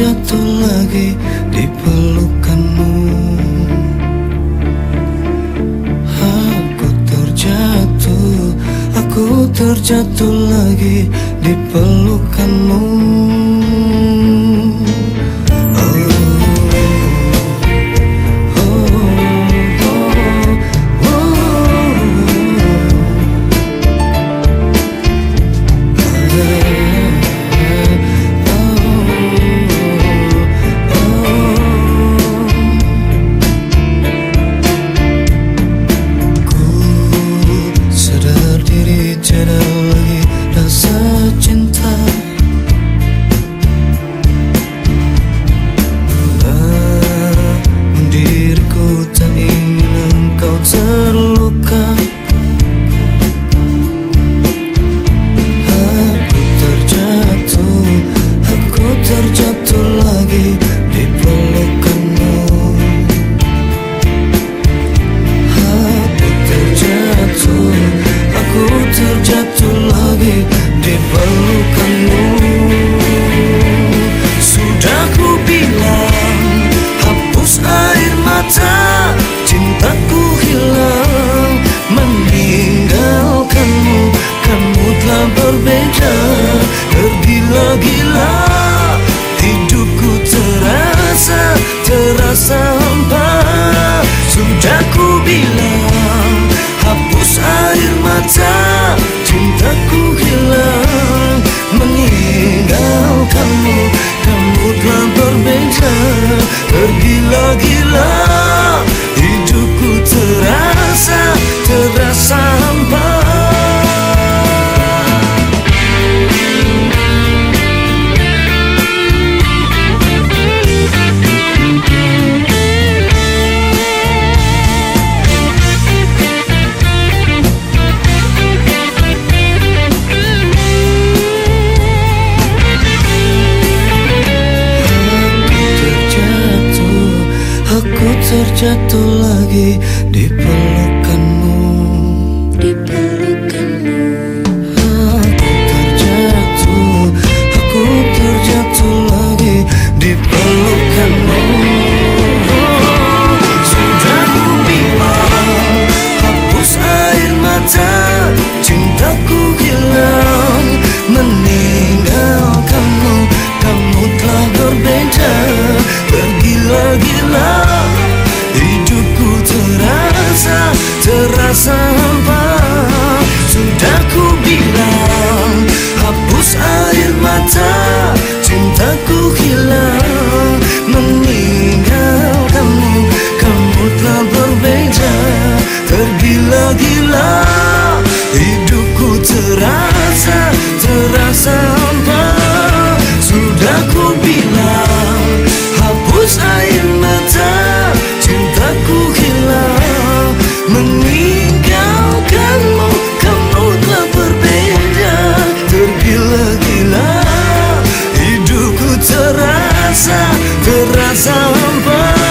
terjatuh lagi di pelukanmu. Aku terjatuh, aku terjatuh lagi di pelukanmu tergila-gila terjatuh lagi di pelukanmu Tergila-gila Hidupku terasa Terasa hampa. Sudah ku bilang Hapus air mata Cintaku hilang. Meninggalkanmu Kamu telah berbeda. Tergila-gila Hidupku terasa Terasa hampa